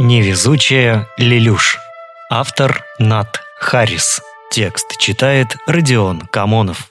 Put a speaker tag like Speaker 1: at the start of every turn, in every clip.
Speaker 1: Невезучая Лелюш. Автор Нат Харрис. Текст читает Родион Камонов.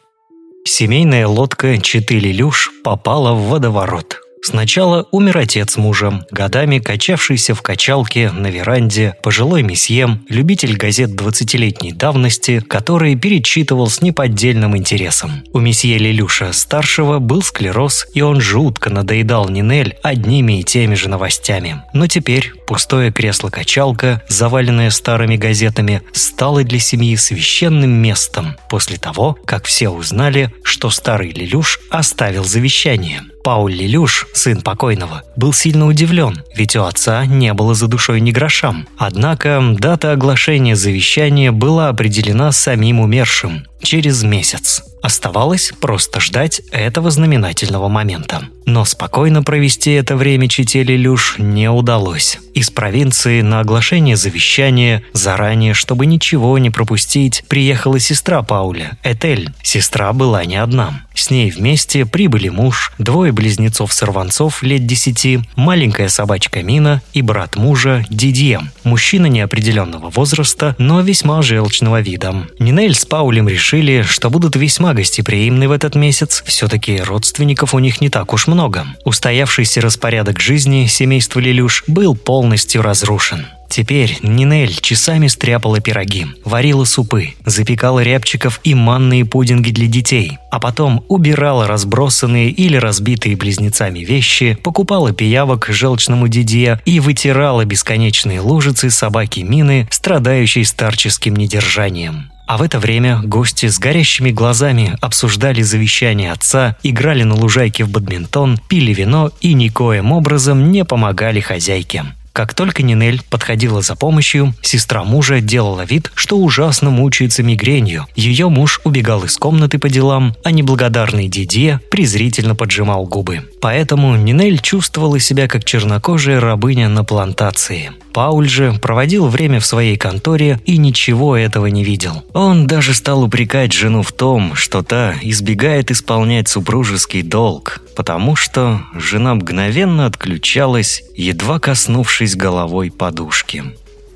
Speaker 1: Семейная лодка Читы Лелюш попала в водоворот. Сначала умер отец мужа, годами качавшийся в качалке на веранде, пожилой месье, любитель газет 20-летней давности, который перечитывал с неподдельным интересом. У месье Лелюша старшего был склероз, и он жутко надоедал Нинель одними и теми же новостями. Но теперь пустое кресло-качалка, заваленное старыми газетами, стало для семьи священным местом после того, как все узнали, что старый Лелюш оставил завещание – Пауль Лелюш, сын покойного, был сильно удивлен, ведь у отца не было за душой ни грошам. Однако дата оглашения завещания была определена самим умершим – через месяц. Оставалось просто ждать этого знаменательного момента. Но спокойно провести это время чители Люш не удалось. Из провинции на оглашение завещания заранее, чтобы ничего не пропустить, приехала сестра Пауля, Этель. Сестра была не одна. С ней вместе прибыли муж, двое близнецов-сорванцов лет десяти, маленькая собачка Мина и брат мужа Дидье. Мужчина неопределенного возраста, но весьма желчного вида. Нинель с Паулем решили, что будут весьма гостеприимны в этот месяц, все-таки родственников у них не так уж много. Устоявшийся распорядок жизни семейства Лелюш был полностью разрушен. Теперь Нинель часами стряпала пироги, варила супы, запекала рябчиков и манные пудинги для детей, а потом убирала разбросанные или разбитые близнецами вещи, покупала пиявок желчному Дидье и вытирала бесконечные лужицы собаки Мины, страдающей старческим недержанием. А в это время гости с горящими глазами обсуждали завещание отца, играли на лужайке в бадминтон, пили вино и никоим образом не помогали хозяйке. Как только Нинель подходила за помощью, сестра мужа делала вид, что ужасно мучается мигренью. Ее муж убегал из комнаты по делам, а неблагодарный Дидье презрительно поджимал губы. Поэтому Нинель чувствовала себя как чернокожая рабыня на плантации. Пауль же проводил время в своей конторе и ничего этого не видел. Он даже стал упрекать жену в том, что та избегает исполнять супружеский долг, потому что жена мгновенно отключалась, едва коснувшись головой подушки.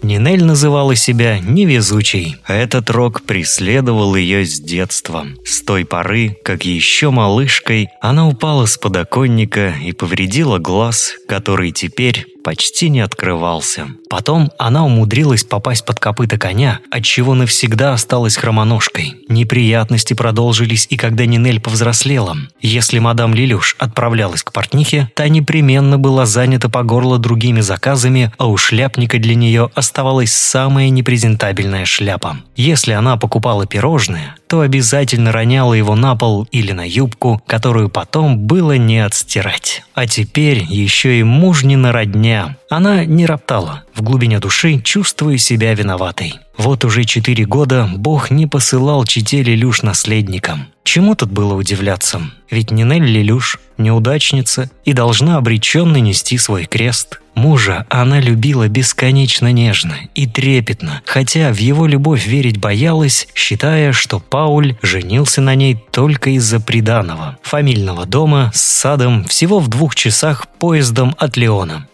Speaker 1: Нинель называла себя невезучей. Этот рок преследовал ее с детства. С той поры, как еще малышкой, она упала с подоконника и повредила глаз, который теперь почти не открывался. Потом она умудрилась попасть под копыта коня, отчего навсегда осталась хромоножкой. Неприятности продолжились и когда Нинель повзрослела. Если мадам Лилюш отправлялась к портнихе, та непременно была занята по горло другими заказами, а у шляпника для нее оставалась самая непрезентабельная шляпа. Если она покупала пирожные, то обязательно роняла его на пол или на юбку, которую потом было не отстирать. А теперь еще и мужнина родня. Она не роптала, в глубине души чувствуя себя виноватой. Вот уже четыре года Бог не посылал чите Лелюш наследникам. Чему тут было удивляться? Ведь Нинель Лелюш – неудачница и должна обреченно нести свой крест. Мужа она любила бесконечно нежно и трепетно, хотя в его любовь верить боялась, считая, что Пауль женился на ней только из-за приданого, фамильного дома с садом всего в двух часах поездом от Леона.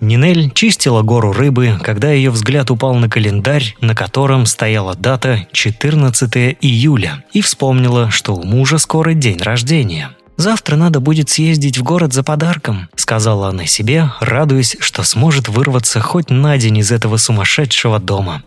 Speaker 1: Нинель чистила гору рыбы, когда ее взгляд упал на календарь, на котором стояла дата 14 июля, и вспомнила, что у мужа скоро день рождения. «Завтра надо будет съездить в город за подарком», — сказала она себе, радуясь, что сможет вырваться хоть на день из этого сумасшедшего дома.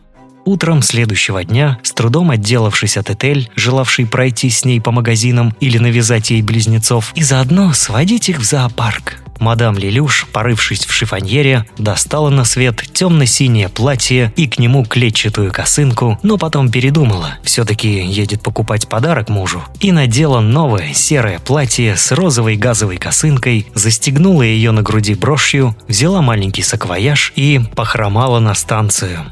Speaker 1: Утром следующего дня, с трудом отделавшись от Этель, желавшей пройти с ней по магазинам или навязать ей близнецов, и заодно сводить их в зоопарк, Мадам Лелюш, порывшись в шифоньере, достала на свет темно-синее платье и к нему клетчатую косынку, но потом передумала, все-таки едет покупать подарок мужу, и надела новое серое платье с розовой газовой косынкой, застегнула ее на груди брошью, взяла маленький саквояж и похромала на станцию.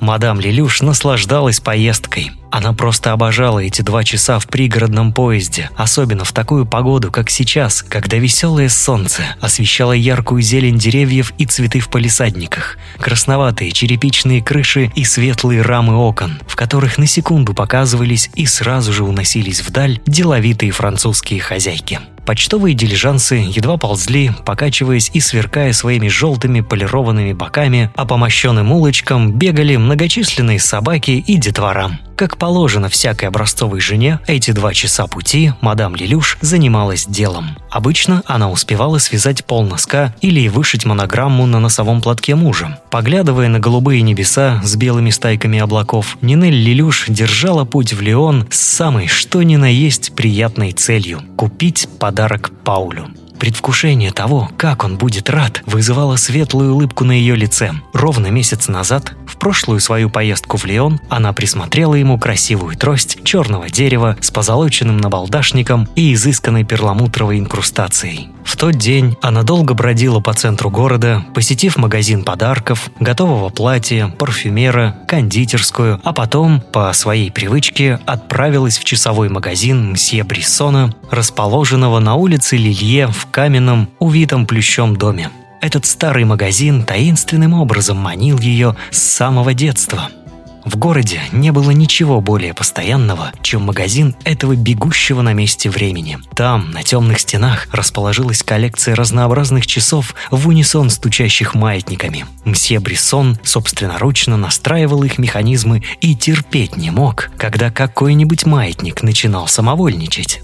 Speaker 1: Мадам Лелюш наслаждалась поездкой. Она просто обожала эти два часа в пригородном поезде, особенно в такую погоду, как сейчас, когда веселое солнце освещало яркую зелень деревьев и цветы в палисадниках, красноватые черепичные крыши и светлые рамы окон, в которых на секунду показывались и сразу же уносились вдаль деловитые французские хозяйки. Почтовые дилижансы едва ползли, покачиваясь и сверкая своими желтыми полированными боками, а по мощенным улочкам бегали многочисленные собаки и детвора. Как положено всякой образцовой жене, эти два часа пути мадам Лилюш занималась делом. Обычно она успевала связать пол носка или вышить монограмму на носовом платке мужа. Поглядывая на голубые небеса с белыми стайками облаков, Нинель Лилюш держала путь в Леон с самой что ни на есть приятной целью – купить подарок Паулю. Предвкушение того, как он будет рад, вызывало светлую улыбку на ее лице. Ровно месяц назад, в прошлую свою поездку в Лион, она присмотрела ему красивую трость черного дерева с позолоченным набалдашником и изысканной перламутровой инкрустацией. В тот день она долго бродила по центру города, посетив магазин подарков, готового платья, парфюмера, кондитерскую, а потом, по своей привычке, отправилась в часовой магазин мсье Бриссона, расположенного на улице Лилье в каменном, увитом плющом доме. Этот старый магазин таинственным образом манил ее с самого детства – в городе не было ничего более постоянного, чем магазин этого бегущего на месте времени. Там, на темных стенах, расположилась коллекция разнообразных часов в унисон стучащих маятниками. Мсье Бриссон собственноручно настраивал их механизмы и терпеть не мог, когда какой-нибудь маятник начинал самовольничать.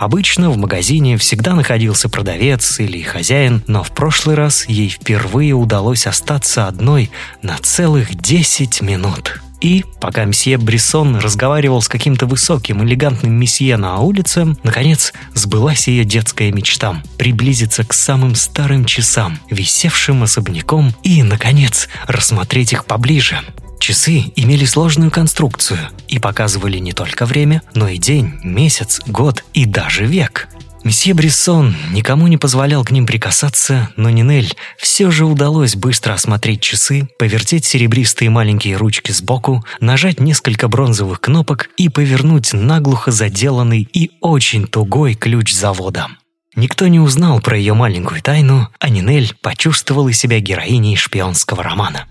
Speaker 1: Обычно в магазине всегда находился продавец или хозяин, но в прошлый раз ей впервые удалось остаться одной на целых 10 минут. И, пока месье Брессон разговаривал с каким-то высоким, элегантным месье на улице, наконец сбылась ее детская мечта – приблизиться к самым старым часам, висевшим особняком, и, наконец, рассмотреть их поближе. Часы имели сложную конструкцию и показывали не только время, но и день, месяц, год и даже век – Месье Брессон никому не позволял к ним прикасаться, но Нинель все же удалось быстро осмотреть часы, повертеть серебристые маленькие ручки сбоку, нажать несколько бронзовых кнопок и повернуть наглухо заделанный и очень тугой ключ завода. Никто не узнал про ее маленькую тайну, а Нинель почувствовала себя героиней шпионского романа.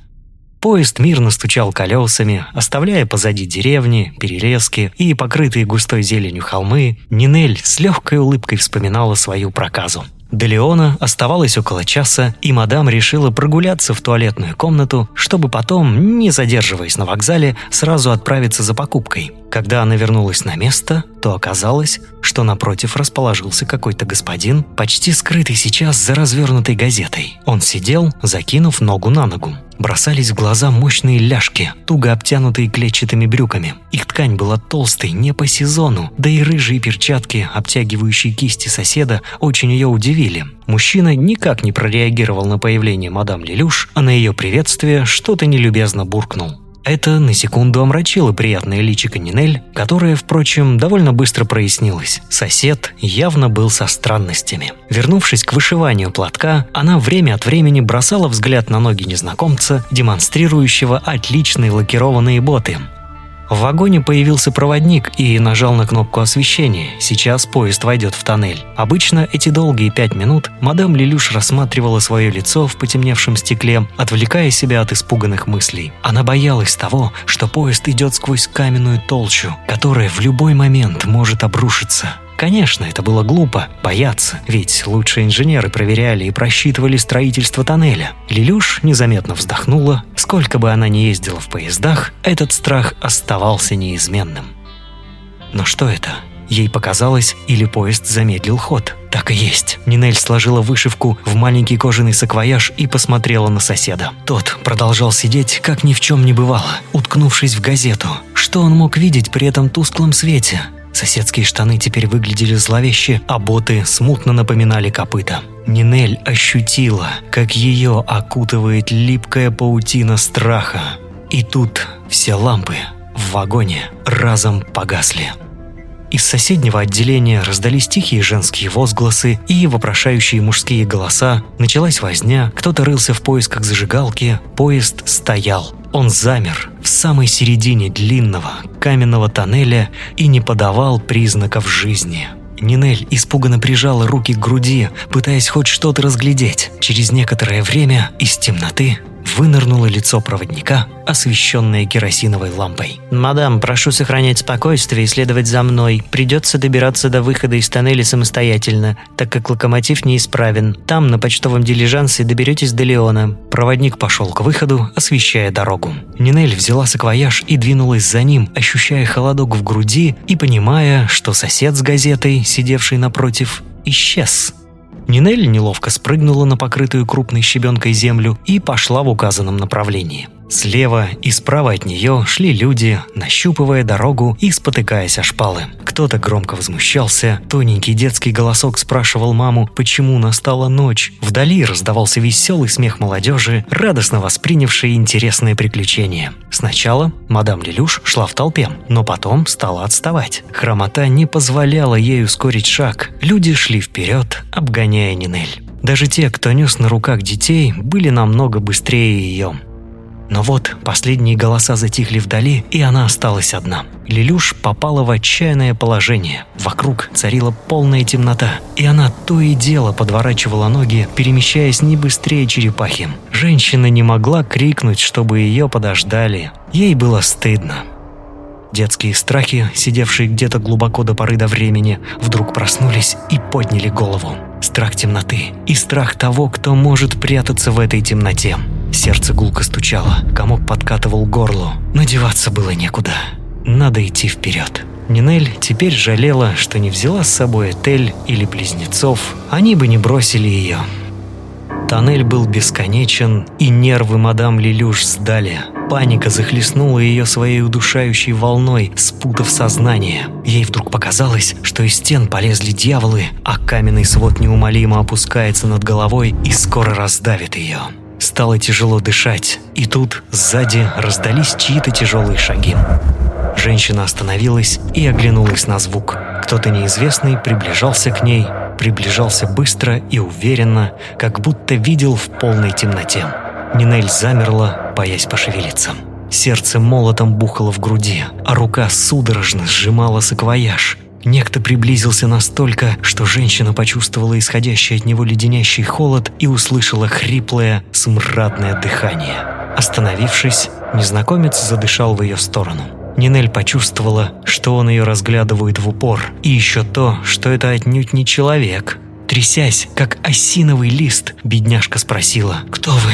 Speaker 1: Поезд мирно стучал колесами, оставляя позади деревни, перелески и покрытые густой зеленью холмы, Нинель с легкой улыбкой вспоминала свою проказу. До Леона оставалось около часа, и мадам решила прогуляться в туалетную комнату, чтобы потом, не задерживаясь на вокзале, сразу отправиться за покупкой. Когда она вернулась на место, то оказалось, что напротив расположился какой-то господин, почти скрытый сейчас за развернутой газетой. Он сидел, закинув ногу на ногу. Бросались в глаза мощные ляжки, туго обтянутые клетчатыми брюками. Их ткань была толстой, не по сезону, да и рыжие перчатки, обтягивающие кисти соседа, очень ее удивили. Мужчина никак не прореагировал на появление мадам Лелюш, а на ее приветствие что-то нелюбезно буркнул. Это на секунду омрачило приятное личико Нинель, которое, впрочем, довольно быстро прояснилось. Сосед явно был со странностями. Вернувшись к вышиванию платка, она время от времени бросала взгляд на ноги незнакомца, демонстрирующего отличные лакированные боты. В вагоне появился проводник и нажал на кнопку освещения. Сейчас поезд войдет в тоннель. Обычно эти долгие пять минут мадам Лилюш рассматривала свое лицо в потемневшем стекле, отвлекая себя от испуганных мыслей. Она боялась того, что поезд идет сквозь каменную толщу, которая в любой момент может обрушиться. Конечно, это было глупо, бояться, ведь лучшие инженеры проверяли и просчитывали строительство тоннеля. Лилюш незаметно вздохнула. Сколько бы она ни ездила в поездах, этот страх оставался неизменным. Но что это? Ей показалось, или поезд замедлил ход. Так и есть. Нинель сложила вышивку в маленький кожаный саквояж и посмотрела на соседа. Тот продолжал сидеть, как ни в чем не бывало, уткнувшись в газету. Что он мог видеть при этом тусклом свете? Соседские штаны теперь выглядели зловеще, а боты смутно напоминали копыта. Нинель ощутила, как ее окутывает липкая паутина страха. И тут все лампы в вагоне разом погасли. Из соседнего отделения раздались тихие женские возгласы и вопрошающие мужские голоса. Началась возня, кто-то рылся в поисках зажигалки, поезд стоял. Он замер в самой середине длинного каменного тоннеля и не подавал признаков жизни. Нинель испуганно прижала руки к груди, пытаясь хоть что-то разглядеть. Через некоторое время из темноты вынырнуло лицо проводника, освещенное керосиновой лампой. «Мадам, прошу сохранять спокойствие и следовать за мной. Придется добираться до выхода из тоннеля самостоятельно, так как локомотив неисправен. Там, на почтовом дилижансе, доберетесь до Леона». Проводник пошел к выходу, освещая дорогу. Нинель взяла саквояж и двинулась за ним, ощущая холодок в груди и понимая, что сосед с газетой, сидевший напротив, исчез. Нинель неловко спрыгнула на покрытую крупной щебенкой землю и пошла в указанном направлении. Слева и справа от нее шли люди, нащупывая дорогу и спотыкаясь о шпалы. Кто-то громко возмущался, тоненький детский голосок спрашивал маму, почему настала ночь. Вдали раздавался веселый смех молодежи, радостно воспринявшей интересное приключение. Сначала мадам Лелюш шла в толпе, но потом стала отставать. Хромота не позволяла ей ускорить шаг. Люди шли вперед, обгоняя Нинель. Даже те, кто нес на руках детей, были намного быстрее ее. Но вот последние голоса затихли вдали, и она осталась одна. Лилюш попала в отчаянное положение. Вокруг царила полная темнота, и она то и дело подворачивала ноги, перемещаясь не быстрее черепахи. Женщина не могла крикнуть, чтобы ее подождали. Ей было стыдно. Детские страхи, сидевшие где-то глубоко до поры до времени, вдруг проснулись и подняли голову. Страх темноты и страх того, кто может прятаться в этой темноте. Сердце гулко стучало, комок подкатывал горло. Надеваться было некуда. Надо идти вперед. Нинель теперь жалела, что не взяла с собой Этель или близнецов. Они бы не бросили ее. Тоннель был бесконечен, и нервы мадам Лилюш сдали. Паника захлестнула ее своей удушающей волной, спутав сознание. Ей вдруг показалось, что из стен полезли дьяволы, а каменный свод неумолимо опускается над головой и скоро раздавит ее. Стало тяжело дышать, и тут сзади раздались чьи-то тяжелые шаги. Женщина остановилась и оглянулась на звук. Кто-то неизвестный приближался к ней, приближался быстро и уверенно, как будто видел в полной темноте. Нинель замерла, боясь пошевелиться. Сердце молотом бухало в груди, а рука судорожно сжимала саквояж. Некто приблизился настолько, что женщина почувствовала исходящий от него леденящий холод и услышала хриплое, смрадное дыхание. Остановившись, незнакомец задышал в ее сторону. Нинель почувствовала, что он ее разглядывает в упор, и еще то, что это отнюдь не человек. Трясясь, как осиновый лист, бедняжка спросила «Кто вы?».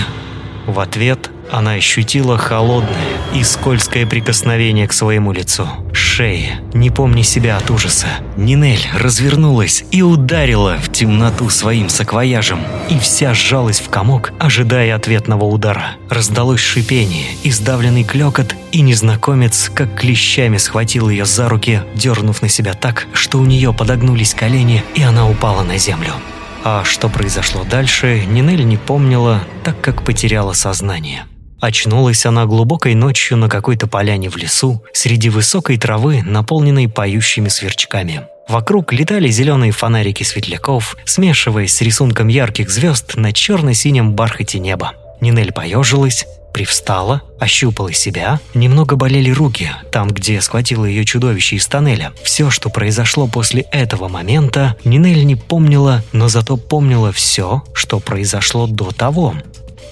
Speaker 1: В ответ она ощутила холодное и скользкое прикосновение к своему лицу, шее, не помня себя от ужаса. Нинель развернулась и ударила в темноту своим саквояжем, и вся сжалась в комок, ожидая ответного удара. Раздалось шипение, издавленный клекот, и незнакомец как клещами схватил ее за руки, дернув на себя так, что у нее подогнулись колени, и она упала на землю. А что произошло дальше, Нинель не помнила, так как потеряла сознание. Очнулась она глубокой ночью на какой-то поляне в лесу, среди высокой травы, наполненной поющими сверчками. Вокруг летали зеленые фонарики светляков, смешиваясь с рисунком ярких звезд на черно-синем бархате неба. Нинель поежилась, привстала, ощупала себя. Немного болели руки, там, где схватило ее чудовище из тоннеля. Все, что произошло после этого момента, Нинель не помнила, но зато помнила все, что произошло до того.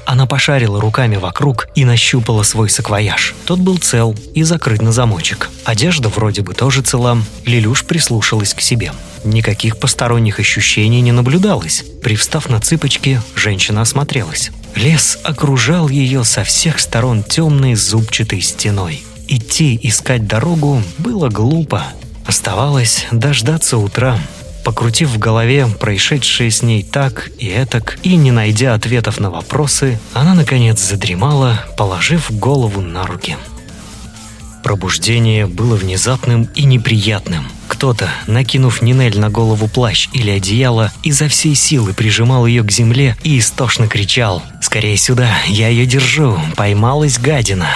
Speaker 1: Она пошарила руками вокруг и нащупала свой саквояж. Тот был цел и закрыт на замочек. Одежда вроде бы тоже цела. Лилюш прислушалась к себе. Никаких посторонних ощущений не наблюдалось. Привстав на цыпочки, женщина осмотрелась. Лес окружал ее со всех сторон темной зубчатой стеной. Идти искать дорогу было глупо. Оставалось дождаться утра. Покрутив в голове происшедшее с ней так и этак, и не найдя ответов на вопросы, она, наконец, задремала, положив голову на руки. Пробуждение было внезапным и неприятным. Кто-то, накинув Нинель на голову плащ или одеяло, изо всей силы прижимал ее к земле и истошно кричал «Скорее сюда, я ее держу, поймалась гадина!»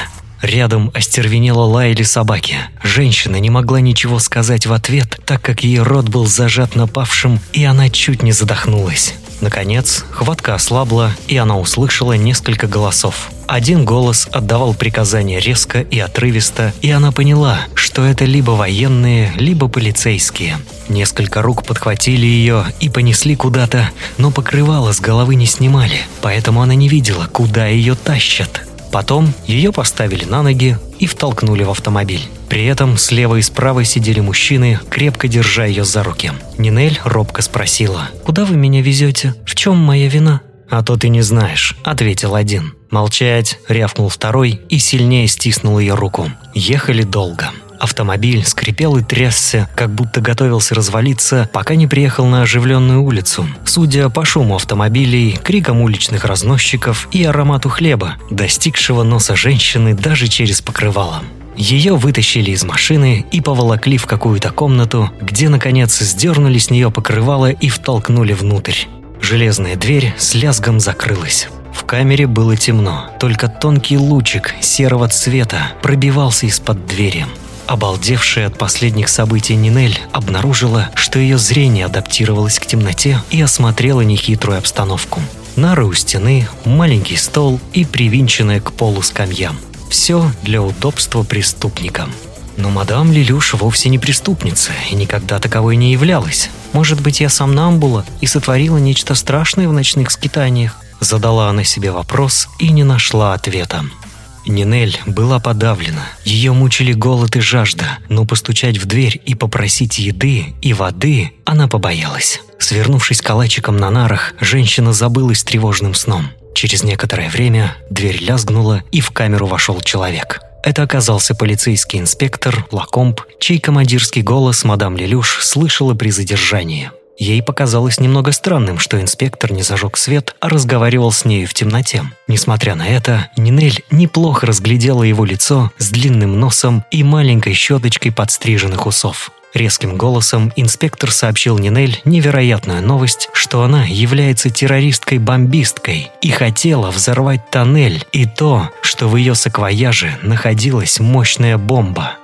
Speaker 1: Рядом остервенело лаяли собаки. Женщина не могла ничего сказать в ответ, так как ее рот был зажат напавшим, и она чуть не задохнулась. Наконец, хватка ослабла, и она услышала несколько голосов. Один голос отдавал приказания резко и отрывисто, и она поняла, что это либо военные, либо полицейские. Несколько рук подхватили ее и понесли куда-то, но покрывало с головы не снимали, поэтому она не видела, куда ее тащат. Потом ее поставили на ноги и втолкнули в автомобиль. При этом слева и справа сидели мужчины, крепко держа ее за руки. Нинель робко спросила, «Куда вы меня везете? В чем моя вина?» «А то ты не знаешь», — ответил один. «Молчать», — рявкнул второй и сильнее стиснул ее руку. Ехали долго. Автомобиль скрипел и трясся, как будто готовился развалиться, пока не приехал на оживленную улицу. Судя по шуму автомобилей, крикам уличных разносчиков и аромату хлеба, достигшего носа женщины даже через покрывало. Ее вытащили из машины и поволокли в какую-то комнату, где, наконец, сдернули с нее покрывало и втолкнули внутрь. Железная дверь с лязгом закрылась. В камере было темно, только тонкий лучик серого цвета пробивался из-под двери. Обалдевшая от последних событий Нинель обнаружила, что ее зрение адаптировалось к темноте и осмотрела нехитрую обстановку. Нары у стены, маленький стол и привинченная к полу скамья. Все для удобства преступникам. Но мадам Лилюш вовсе не преступница и никогда таковой не являлась. Может быть, я сам Намбула и сотворила нечто страшное в ночных скитаниях? Задала она себе вопрос и не нашла ответа. Нинель была подавлена. Ее мучили голод и жажда, но постучать в дверь и попросить еды и воды она побоялась. Свернувшись калачиком на нарах, женщина забылась тревожным сном. Через некоторое время дверь лязгнула, и в камеру вошел человек. Это оказался полицейский инспектор Лакомб, чей командирский голос мадам Лелюш слышала при задержании. Ей показалось немного странным, что инспектор не зажег свет, а разговаривал с нею в темноте. Несмотря на это, Нинель неплохо разглядела его лицо с длинным носом и маленькой щеточкой подстриженных усов. Резким голосом инспектор сообщил Нинель невероятную новость, что она является террористкой-бомбисткой и хотела взорвать тоннель, и то, что в ее саквояже находилась мощная бомба.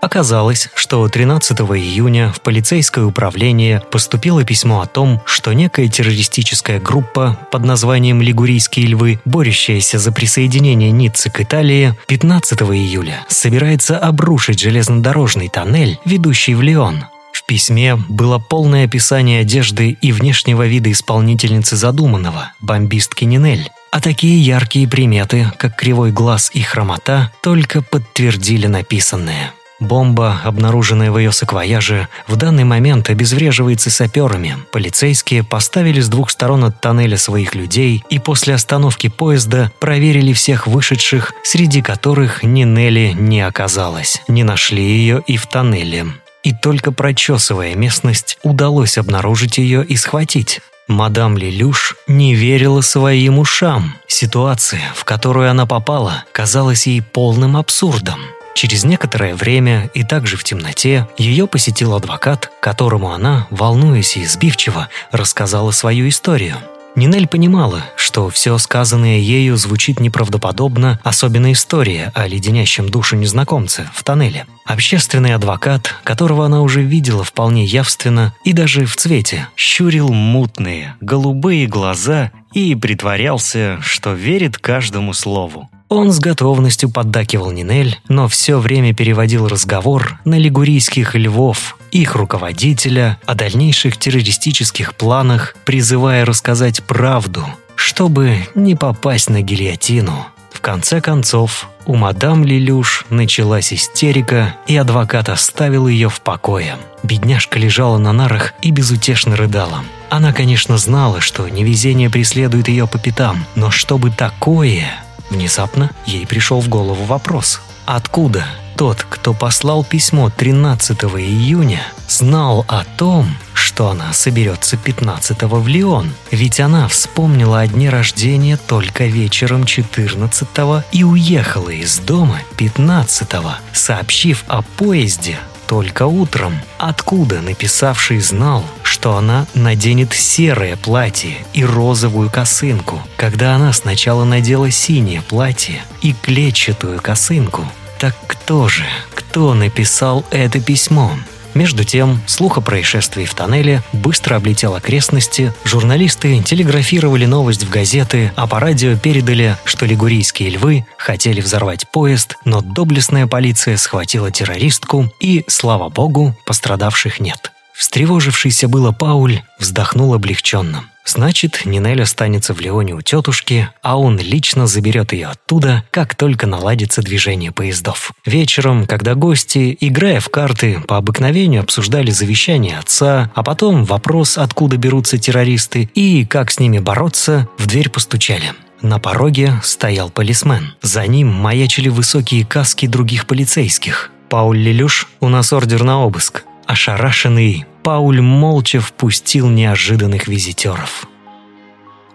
Speaker 1: Оказалось, что 13 июня в полицейское управление поступило письмо о том, что некая террористическая группа под названием «Лигурийские львы», борющаяся за присоединение Ниццы к Италии, 15 июля собирается обрушить железнодорожный тоннель, ведущий в Лион. В письме было полное описание одежды и внешнего вида исполнительницы задуманного, бомбистки Нинель, а такие яркие приметы, как кривой глаз и хромота, только подтвердили написанное – Бомба, обнаруженная в ее саквояже, в данный момент обезвреживается саперами. Полицейские поставили с двух сторон от тоннеля своих людей и после остановки поезда проверили всех вышедших, среди которых ни Нелли не оказалось. Не нашли ее и в тоннеле. И только прочесывая местность, удалось обнаружить ее и схватить. Мадам Лелюш не верила своим ушам. Ситуация, в которую она попала, казалась ей полным абсурдом. Через некоторое время и также в темноте ее посетил адвокат, которому она, волнуясь и избивчиво, рассказала свою историю. Нинель понимала, что все сказанное ею звучит неправдоподобно, особенно история о леденящем душу незнакомце в тоннеле. Общественный адвокат, которого она уже видела вполне явственно и даже в цвете, щурил мутные, голубые глаза и притворялся, что верит каждому слову. Он с готовностью поддакивал Нинель, но все время переводил разговор на лигурийских львов, их руководителя, о дальнейших террористических планах, призывая рассказать правду, чтобы не попасть на гильотину. В конце концов, у мадам Лилюш началась истерика, и адвокат оставил ее в покое. Бедняжка лежала на нарах и безутешно рыдала. Она, конечно, знала, что невезение преследует ее по пятам, но чтобы такое... Внезапно ей пришел в голову вопрос. Откуда тот, кто послал письмо 13 июня, знал о том, что она соберется 15 в Лион? Ведь она вспомнила о дне рождения только вечером 14 и уехала из дома 15 сообщив о поезде только утром. Откуда написавший знал, что она наденет серое платье и розовую косынку, когда она сначала надела синее платье и клетчатую косынку? Так кто же, кто написал это письмо? Между тем, слух о происшествии в тоннеле быстро облетел окрестности, журналисты телеграфировали новость в газеты, а по радио передали, что лигурийские львы хотели взорвать поезд, но доблестная полиция схватила террористку и, слава богу, пострадавших нет. Встревожившийся было Пауль вздохнул облегченно. Значит, Нинель останется в Леоне у тетушки, а он лично заберет ее оттуда, как только наладится движение поездов. Вечером, когда гости, играя в карты, по обыкновению обсуждали завещание отца, а потом вопрос, откуда берутся террористы и как с ними бороться, в дверь постучали. На пороге стоял полисмен. За ним маячили высокие каски других полицейских. «Пауль Лелюш, у нас ордер на обыск. Ошарашенный, Пауль молча впустил неожиданных визитеров.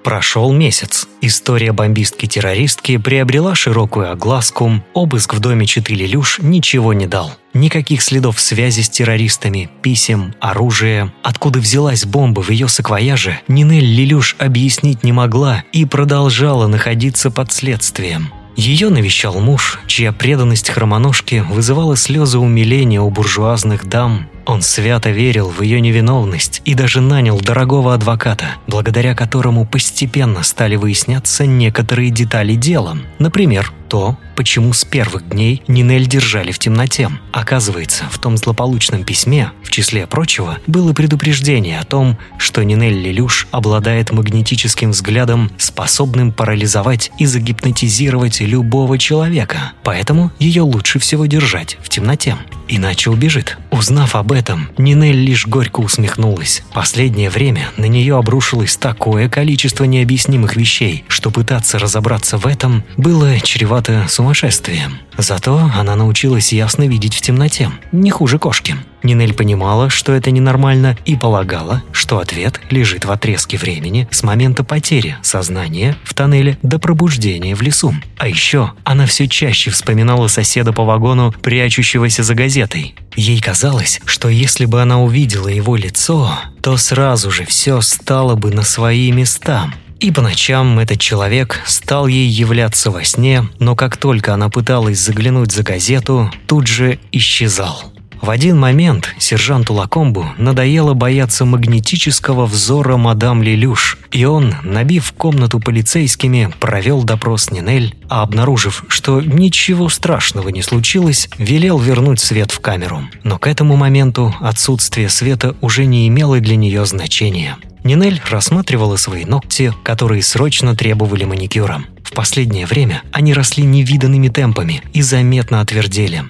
Speaker 1: Прошел месяц. История бомбистки-террористки приобрела широкую огласку. Обыск в доме Читыли-Люш ничего не дал. Никаких следов связи с террористами, писем, оружия. Откуда взялась бомба в ее саквояже, Нинель Лилюш объяснить не могла и продолжала находиться под следствием. Ее навещал муж, чья преданность хромоножке вызывала слезы умиления у буржуазных дам. Он свято верил в ее невиновность и даже нанял дорогого адвоката, благодаря которому постепенно стали выясняться некоторые детали дела. Например, то, почему с первых дней Нинель держали в темноте. Оказывается, в том злополучном письме, в числе прочего, было предупреждение о том, что Нинель Лелюш обладает магнетическим взглядом, способным парализовать и загипнотизировать любого человека. Поэтому ее лучше всего держать в темноте. Иначе убежит. Узнав об этом, Нинель лишь горько усмехнулась. Последнее время на нее обрушилось такое количество необъяснимых вещей, что пытаться разобраться в этом было чревато сумасшествием. Зато она научилась ясно видеть в темноте, не хуже кошки. Нинель понимала, что это ненормально, и полагала, что ответ лежит в отрезке времени с момента потери сознания в тоннеле до пробуждения в лесу. А еще она все чаще вспоминала соседа по вагону, прячущегося за газетой. Ей казалось, что если бы она увидела его лицо, то сразу же все стало бы на свои места – и по ночам этот человек стал ей являться во сне, но как только она пыталась заглянуть за газету, тут же исчезал. В один момент сержанту Лакомбу надоело бояться магнетического взора мадам Лелюш, и он, набив комнату полицейскими, провел допрос Нинель, а обнаружив, что ничего страшного не случилось, велел вернуть свет в камеру. Но к этому моменту отсутствие света уже не имело для нее значения. Нинель рассматривала свои ногти, которые срочно требовали маникюра. В последнее время они росли невиданными темпами и заметно отвердели.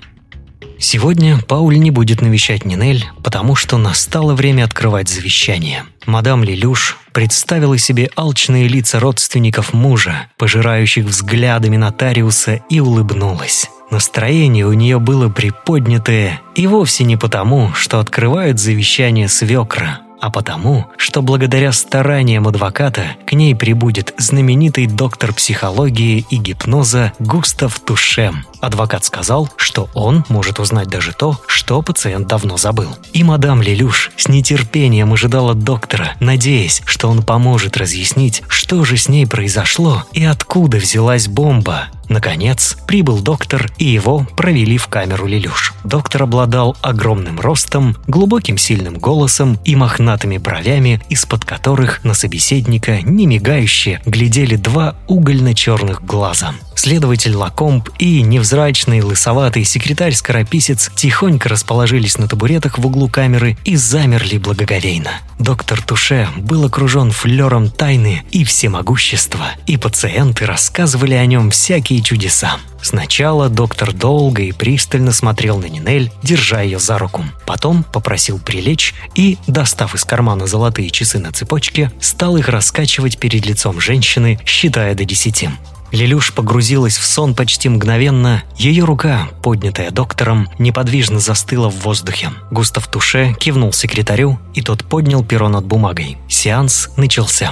Speaker 1: Сегодня Пауль не будет навещать Нинель, потому что настало время открывать завещание. Мадам Лелюш представила себе алчные лица родственников мужа, пожирающих взглядами нотариуса, и улыбнулась. Настроение у нее было приподнятое, и вовсе не потому, что открывают завещание свекра, а потому, что благодаря стараниям адвоката к ней прибудет знаменитый доктор психологии и гипноза Густав Тушем. Адвокат сказал, что он может узнать даже то, что пациент давно забыл. И мадам Лелюш с нетерпением ожидала доктора, надеясь, что он поможет разъяснить, что же с ней произошло и откуда взялась бомба. Наконец, прибыл доктор, и его провели в камеру Лелюш. Доктор обладал огромным ростом, глубоким сильным голосом и мохнатыми бровями, из-под которых на собеседника, не мигающе, глядели два угольно-черных глаза. Следователь Лакомб и невзрачный лысоватый секретарь-скорописец тихонько расположились на табуретах в углу камеры и замерли благоговейно. Доктор Туше был окружен флером тайны и всемогущества, и пациенты рассказывали о нем всякие чудеса. Сначала доктор долго и пристально смотрел на Нинель, держа ее за руку. Потом попросил прилечь и, достав из кармана золотые часы на цепочке, стал их раскачивать перед лицом женщины, считая до десяти. Лилюш погрузилась в сон почти мгновенно. Ее рука, поднятая доктором, неподвижно застыла в воздухе. Густав Туше кивнул секретарю, и тот поднял перо над бумагой. Сеанс начался.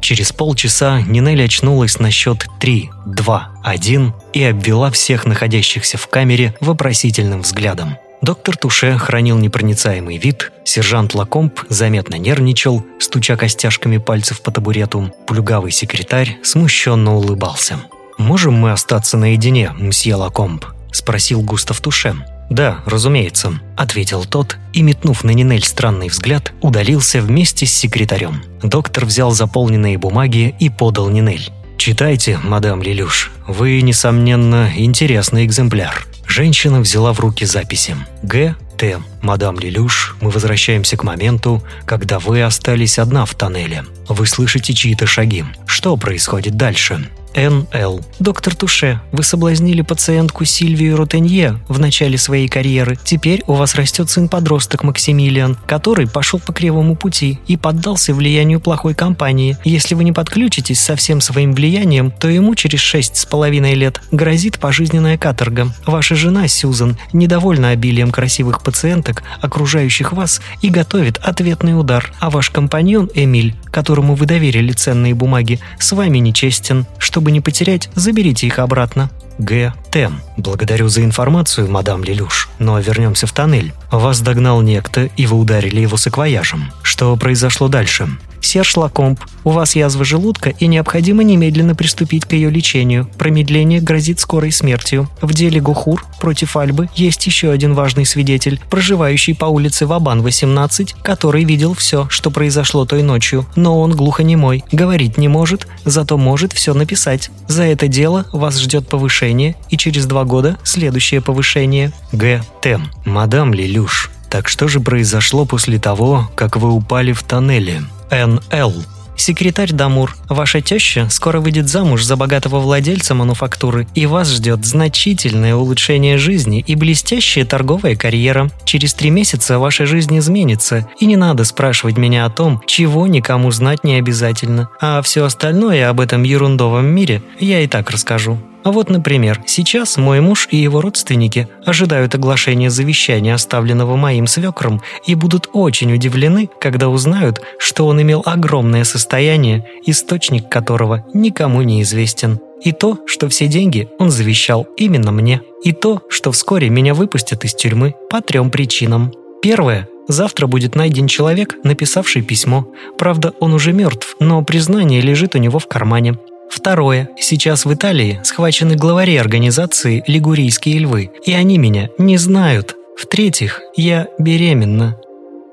Speaker 1: Через полчаса Нинель очнулась на счет 3, 2, 1 и обвела всех находящихся в камере вопросительным взглядом. Доктор Туше хранил непроницаемый вид, сержант Лакомб заметно нервничал, стуча костяшками пальцев по табурету, плюгавый секретарь смущенно улыбался. «Можем мы остаться наедине, мсье Лакомб?» – спросил Густав Туше. «Да, разумеется», — ответил тот и, метнув на Нинель странный взгляд, удалился вместе с секретарем. Доктор взял заполненные бумаги и подал Нинель. «Читайте, мадам Лилюш. Вы, несомненно, интересный экземпляр». Женщина взяла в руки записи. «Г. Т. Мадам Лилюш, мы возвращаемся к моменту, когда вы остались одна в тоннеле. Вы слышите чьи-то шаги. Что происходит дальше?» Н.Л. Доктор Туше, вы соблазнили пациентку Сильвию Ротенье в начале своей карьеры. Теперь у вас растет сын-подросток Максимилиан, который пошел по кривому пути и поддался влиянию плохой компании. Если вы не подключитесь со всем своим влиянием, то ему через шесть с половиной лет грозит пожизненная каторга. Ваша жена Сьюзан недовольна обилием красивых пациенток, окружающих вас, и готовит ответный удар. А ваш компаньон Эмиль, которому вы доверили ценные бумаги, с вами нечестен. Чтобы не потерять, заберите их обратно. Г. Тем. Благодарю за информацию, мадам Лелюш, но вернемся в тоннель. Вас догнал некто, и вы ударили его саквояжем. Что произошло дальше? Серж Лакомб, у вас язва желудка и необходимо немедленно приступить к ее лечению. Промедление грозит скорой смертью. В деле Гухур против Альбы есть еще один важный свидетель, проживающий по улице Вабан 18, который видел все, что произошло той ночью, но он глухонемой, говорить не может, зато может все написать. За это дело вас ждет повышение и через два года следующее повышение. Г. Тем. Мадам Лилюш, так что же произошло после того, как вы упали в тоннеле? Н.Л. Секретарь Дамур, ваша теща скоро выйдет замуж за богатого владельца мануфактуры, и вас ждет значительное улучшение жизни и блестящая торговая карьера. Через три месяца ваша жизнь изменится, и не надо спрашивать меня о том, чего никому знать не обязательно. А все остальное об этом ерундовом мире я и так расскажу. А вот, например, сейчас мой муж и его родственники ожидают оглашения завещания, оставленного моим свекром, и будут очень удивлены, когда узнают, что он имел огромное состояние, источник которого никому не известен. И то, что все деньги он завещал именно мне. И то, что вскоре меня выпустят из тюрьмы по трем причинам. Первое Завтра будет найден человек, написавший письмо. Правда, он уже мертв, но признание лежит у него в кармане. Второе. Сейчас в Италии схвачены главари организации «Лигурийские львы», и они меня не знают. В-третьих, я беременна».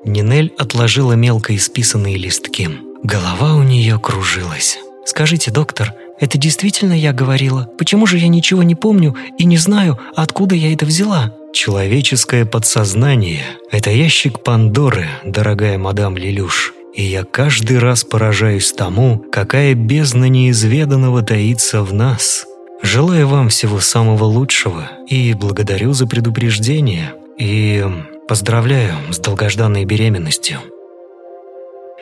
Speaker 1: Нинель отложила мелко исписанные листки. Голова у нее кружилась. «Скажите, доктор, это действительно я говорила? Почему же я ничего не помню и не знаю, откуда я это взяла?» «Человеческое подсознание – это ящик Пандоры, дорогая мадам Лилюш и я каждый раз поражаюсь тому, какая бездна неизведанного таится в нас. Желаю вам всего самого лучшего и благодарю за предупреждение и поздравляю с долгожданной беременностью.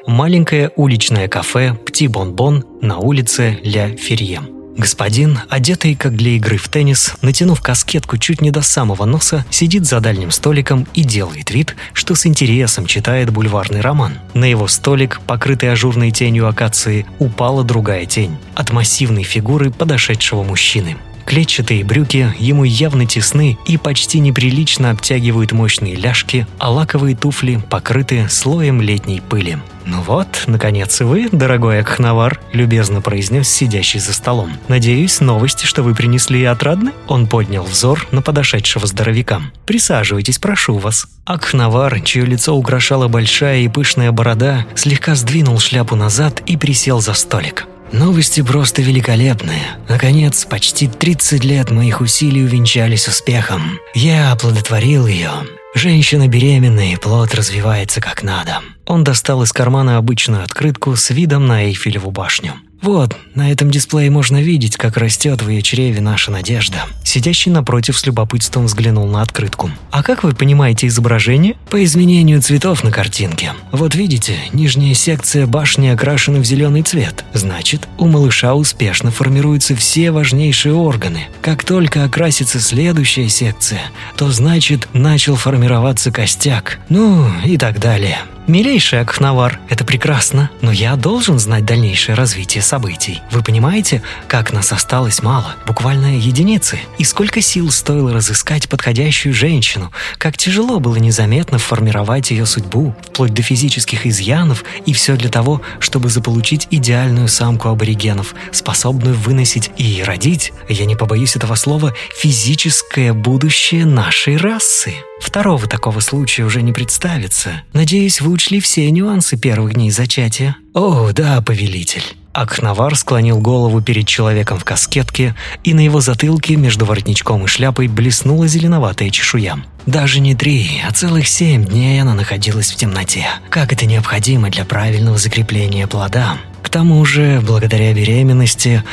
Speaker 1: Маленькое уличное кафе «Пти Бон-Бон» на улице Ля Ферье. Господин, одетый как для игры в теннис, натянув каскетку чуть не до самого носа, сидит за дальним столиком и делает вид, что с интересом читает бульварный роман. На его столик, покрытый ажурной тенью акации, упала другая тень от массивной фигуры подошедшего мужчины. Клетчатые брюки ему явно тесны и почти неприлично обтягивают мощные ляжки, а лаковые туфли покрыты слоем летней пыли. «Ну вот, наконец и вы, дорогой Акхнавар», — любезно произнес сидящий за столом. «Надеюсь, новости, что вы принесли, отрадны?» Он поднял взор на подошедшего здоровяка. «Присаживайтесь, прошу вас». Акхнавар, чье лицо украшала большая и пышная борода, слегка сдвинул шляпу назад и присел за столик. Новости просто великолепные. Наконец, почти 30 лет моих усилий увенчались успехом. Я оплодотворил ее. Женщина беременна и плод развивается как надо. Он достал из кармана обычную открытку с видом на Эйфелеву башню. Вот, на этом дисплее можно видеть, как растет в ее чреве наша надежда. Сидящий напротив с любопытством взглянул на открытку. А как вы понимаете изображение? По изменению цветов на картинке. Вот видите, нижняя секция башни окрашена в зеленый цвет. Значит, у малыша успешно формируются все важнейшие органы. Как только окрасится следующая секция, то значит начал формироваться костяк. Ну и так далее. «Милейший Акхнавар, это прекрасно, но я должен знать дальнейшее развитие событий. Вы понимаете, как нас осталось мало, буквально единицы, и сколько сил стоило разыскать подходящую женщину, как тяжело было незаметно формировать ее судьбу, вплоть до физических изъянов, и все для того, чтобы заполучить идеальную самку аборигенов, способную выносить и родить, я не побоюсь этого слова, физическое будущее нашей расы». Второго такого случая уже не представится. Надеюсь, вы учли все нюансы первых дней зачатия. О, да, повелитель. Акхнавар склонил голову перед человеком в каскетке, и на его затылке между воротничком и шляпой блеснула зеленоватая чешуя. Даже не три, а целых семь дней она находилась в темноте. Как это необходимо для правильного закрепления плода. К тому же, благодаря беременности,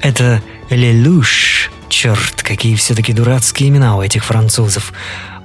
Speaker 1: это Лелуш, черт, какие все-таки дурацкие имена у этих французов,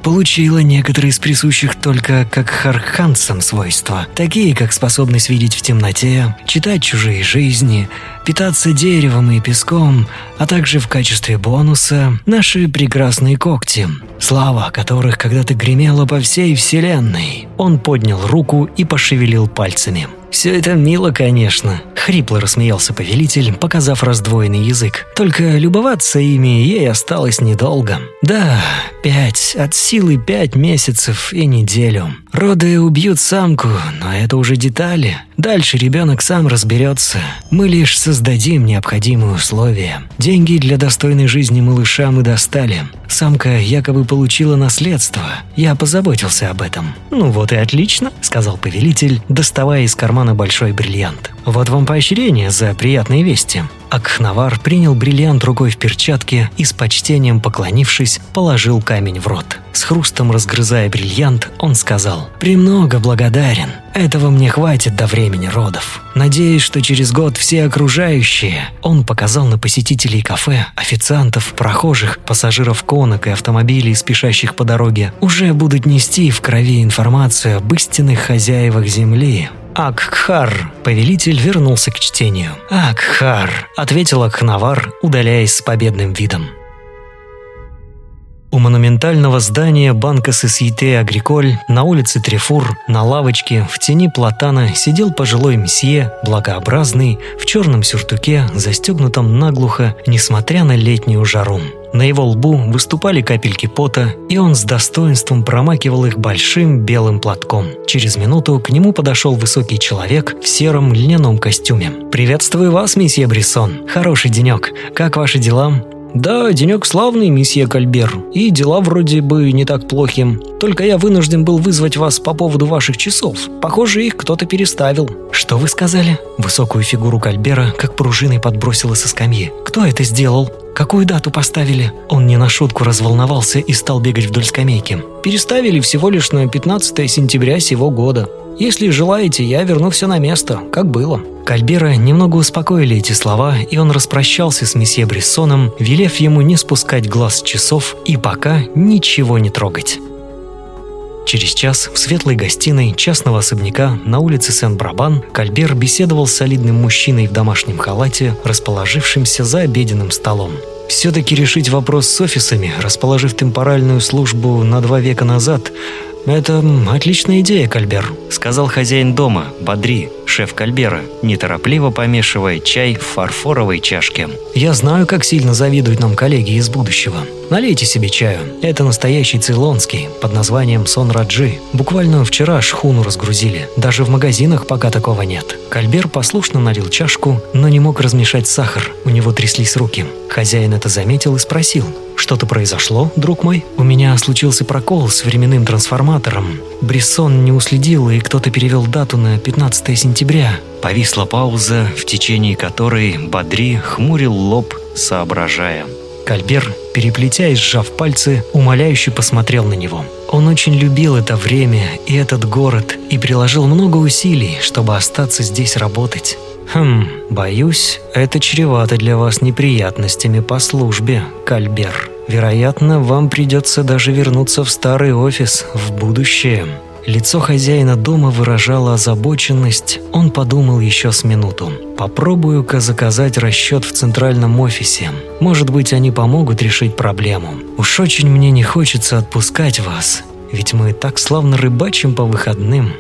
Speaker 1: получила некоторые из присущих только как харханцам свойства, такие как способность видеть в темноте, читать чужие жизни, питаться деревом и песком, а также в качестве бонуса наши прекрасные когти, слава которых когда-то гремела по всей вселенной. Он поднял руку и пошевелил пальцами – «Все это мило, конечно», — хрипло рассмеялся повелитель, показав раздвоенный язык. «Только любоваться ими ей осталось недолго. Да, пять, от силы пять месяцев и неделю. Роды убьют самку, но это уже детали. Дальше ребенок сам разберется. Мы лишь создадим необходимые условия. Деньги для достойной жизни малыша мы достали. Самка якобы получила наследство. Я позаботился об этом. «Ну вот и отлично», — сказал повелитель, доставая из кармана большой бриллиант. «Вот вам поощрение за приятные вести». Акхнавар принял бриллиант рукой в перчатке и с почтением поклонившись, положил камень в рот. С хрустом разгрызая бриллиант, он сказал «Премного благодарен. Этого мне хватит до времени родов. Надеюсь, что через год все окружающие...» Он показал на посетителей кафе, официантов, прохожих, пассажиров конок и автомобилей, спешащих по дороге, уже будут нести в крови информацию об истинных хозяевах Земли, «Акхар!» Повелитель вернулся к чтению. «Акхар!» – ответил Акхнавар, удаляясь с победным видом. У монументального здания банка Сосьете Агриколь на улице Трефур на лавочке в тени платана сидел пожилой месье, благообразный, в черном сюртуке, застегнутом наглухо, несмотря на летнюю жару. На его лбу выступали капельки пота, и он с достоинством промакивал их большим белым платком. Через минуту к нему подошел высокий человек в сером льняном костюме. «Приветствую вас, месье Брессон. Хороший денек. Как ваши дела?» «Да, денек славный, месье Кальбер, и дела вроде бы не так плохи. Только я вынужден был вызвать вас по поводу ваших часов. Похоже, их кто-то переставил». «Что вы сказали?» Высокую фигуру Кальбера как пружиной подбросила со скамьи. «Кто это сделал?» «Какую дату поставили?» Он не на шутку разволновался и стал бегать вдоль скамейки. «Переставили всего лишь на 15 сентября сего года. Если желаете, я верну все на место, как было». Кальбера немного успокоили эти слова, и он распрощался с месье Брессоном, велев ему не спускать глаз с часов и пока ничего не трогать. Через час в светлой гостиной частного особняка на улице Сен-Брабан Кальбер беседовал с солидным мужчиной в домашнем халате, расположившимся за обеденным столом. Все-таки решить вопрос с офисами, расположив темпоральную службу на два века назад, это отличная идея, Кальбер, сказал хозяин дома, Бадри, шеф Кальбера, неторопливо помешивая чай в фарфоровой чашке. Я знаю, как сильно завидуют нам коллеги из будущего. Налейте себе чаю. Это настоящий цейлонский, под названием Сон Раджи. Буквально вчера шхуну разгрузили. Даже в магазинах пока такого нет. Кальбер послушно налил чашку, но не мог размешать сахар. У него тряслись руки. Хозяин это заметил и спросил. Что-то произошло, друг мой? У меня случился прокол с временным трансформатором. Брессон не уследил, и кто-то перевел дату на 15 сентября. Повисла пауза, в течение которой Бадри хмурил лоб, соображая. Кальбер, переплетя и сжав пальцы, умоляюще посмотрел на него. Он очень любил это время и этот город и приложил много усилий, чтобы остаться здесь работать. Хм, боюсь, это чревато для вас неприятностями по службе, Кальбер. Вероятно, вам придется даже вернуться в старый офис в будущее. Лицо хозяина дома выражало озабоченность. Он подумал еще с минуту. «Попробую-ка заказать расчет в центральном офисе. Может быть, они помогут решить проблему. Уж очень мне не хочется отпускать вас, ведь мы так славно рыбачим по выходным».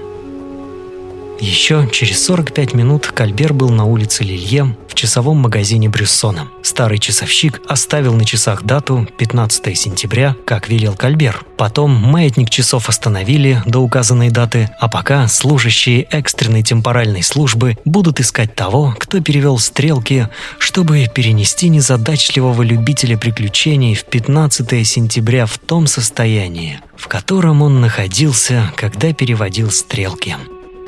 Speaker 1: Еще через 45 минут Кальбер был на улице Лилье в часовом магазине Брюссона. Старый часовщик оставил на часах дату 15 сентября, как велел Кальбер. Потом маятник часов остановили до указанной даты, а пока служащие экстренной темпоральной службы будут искать того, кто перевел стрелки, чтобы перенести незадачливого любителя приключений в 15 сентября в том состоянии, в котором он находился, когда переводил стрелки.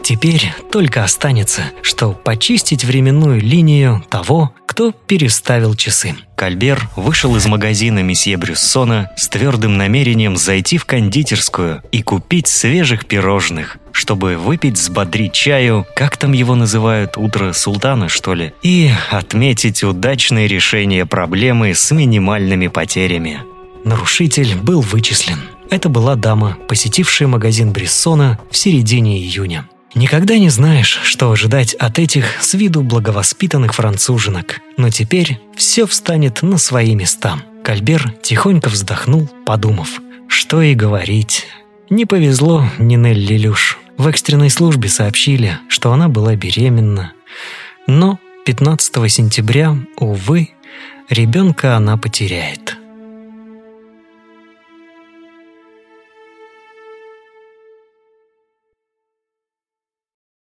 Speaker 1: Теперь только останется, что почистить временную линию того, кто переставил часы. Кальбер вышел из магазина месье Брюссона с твердым намерением зайти в кондитерскую и купить свежих пирожных, чтобы выпить взбодрить чаю, как там его называют, утро султана, что ли, и отметить удачное решение проблемы с минимальными потерями. Нарушитель был вычислен. Это была дама, посетившая магазин Брессона в середине июня. Никогда не знаешь, что ожидать от этих с виду благовоспитанных француженок, но теперь все встанет на свои места. Кальбер тихонько вздохнул, подумав, что и говорить. Не повезло Нинель Люш. В экстренной службе сообщили, что она была беременна. Но 15 сентября, увы, ребенка она потеряет.